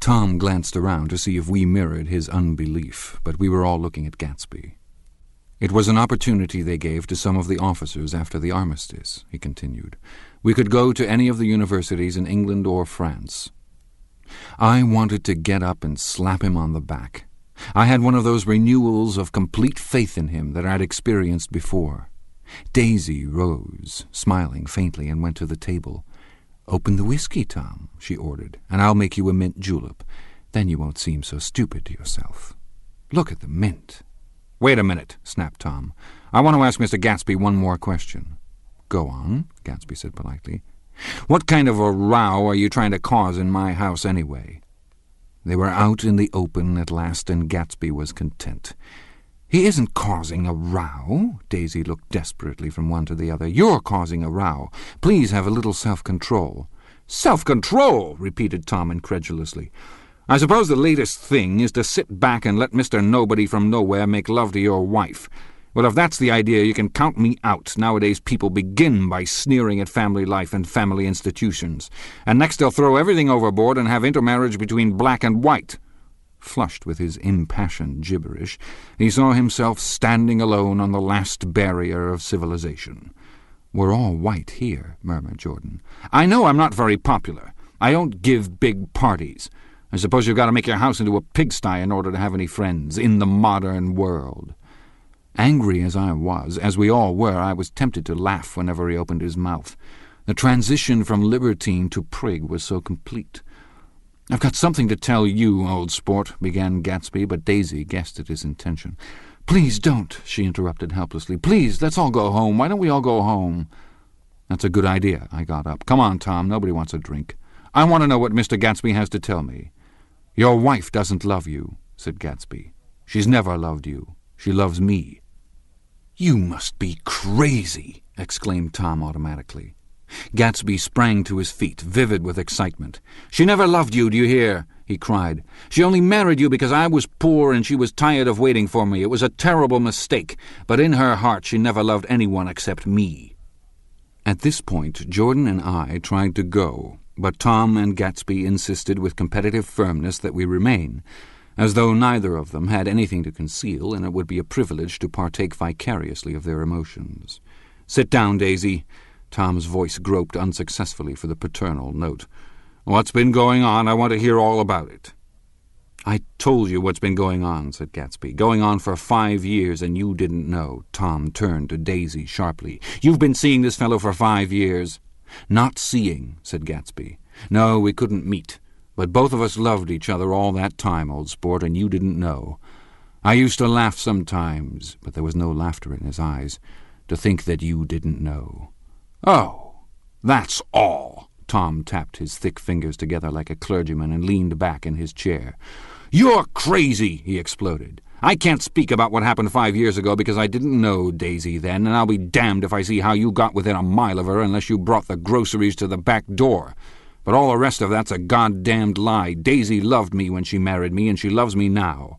Tom glanced around to see if we mirrored his unbelief, but we were all looking at Gatsby. It was an opportunity they gave to some of the officers after the armistice, he continued. We could go to any of the universities in England or France. I wanted to get up and slap him on the back. I had one of those renewals of complete faith in him that I'd experienced before. Daisy rose, smiling faintly, and went to the table. Open the whiskey, Tom, she ordered, and I'll make you a mint julep. Then you won't seem so stupid to yourself. Look at the mint. Wait a minute, snapped Tom. I want to ask Mr. Gatsby one more question. Go on, Gatsby said politely. What kind of a row are you trying to cause in my house anyway? They were out in the open at last, and Gatsby was content. He isn't causing a row. Daisy looked desperately from one to the other. You're causing a row. Please have a little self-control. Self-control, repeated Tom incredulously. I suppose the latest thing is to sit back and let Mr. Nobody from Nowhere make love to your wife. Well, if that's the idea, you can count me out. Nowadays, people begin by sneering at family life and family institutions. And next they'll throw everything overboard and have intermarriage between black and white. Flushed with his impassioned gibberish, he saw himself standing alone on the last barrier of civilization. We're all white here, murmured Jordan. I know I'm not very popular. I don't give big parties. I suppose you've got to make your house into a pigsty in order to have any friends in the modern world. Angry as I was, as we all were, I was tempted to laugh whenever he opened his mouth. The transition from libertine to prig was so complete. I've got something to tell you, old sport, began Gatsby, but Daisy guessed at his intention. Please don't, she interrupted helplessly. Please, let's all go home. Why don't we all go home? That's a good idea, I got up. Come on, Tom, nobody wants a drink. I want to know what Mr. Gatsby has to tell me. Your wife doesn't love you, said Gatsby. She's never loved you. She loves me. You must be crazy, exclaimed Tom automatically. Gatsby sprang to his feet, vivid with excitement. She never loved you, do you hear? he cried. She only married you because I was poor and she was tired of waiting for me. It was a terrible mistake, but in her heart she never loved anyone except me. At this point, Jordan and I tried to go, but Tom and Gatsby insisted with competitive firmness that we remain, as though neither of them had anything to conceal and it would be a privilege to partake vicariously of their emotions. Sit down, Daisy. Tom's voice groped unsuccessfully for the paternal note. What's been going on? I want to hear all about it. I told you what's been going on, said Gatsby. Going on for five years, and you didn't know. Tom turned to Daisy sharply. You've been seeing this fellow for five years. Not seeing, said Gatsby. No, we couldn't meet. But both of us loved each other all that time, old sport, and you didn't know. I used to laugh sometimes, but there was no laughter in his eyes, to think that you didn't know. Oh, that's all. Tom tapped his thick fingers together like a clergyman and leaned back in his chair. You're crazy, he exploded. I can't speak about what happened five years ago because I didn't know Daisy then, and I'll be damned if I see how you got within a mile of her unless you brought the groceries to the back door. But all the rest of that's a goddamned lie. Daisy loved me when she married me, and she loves me now.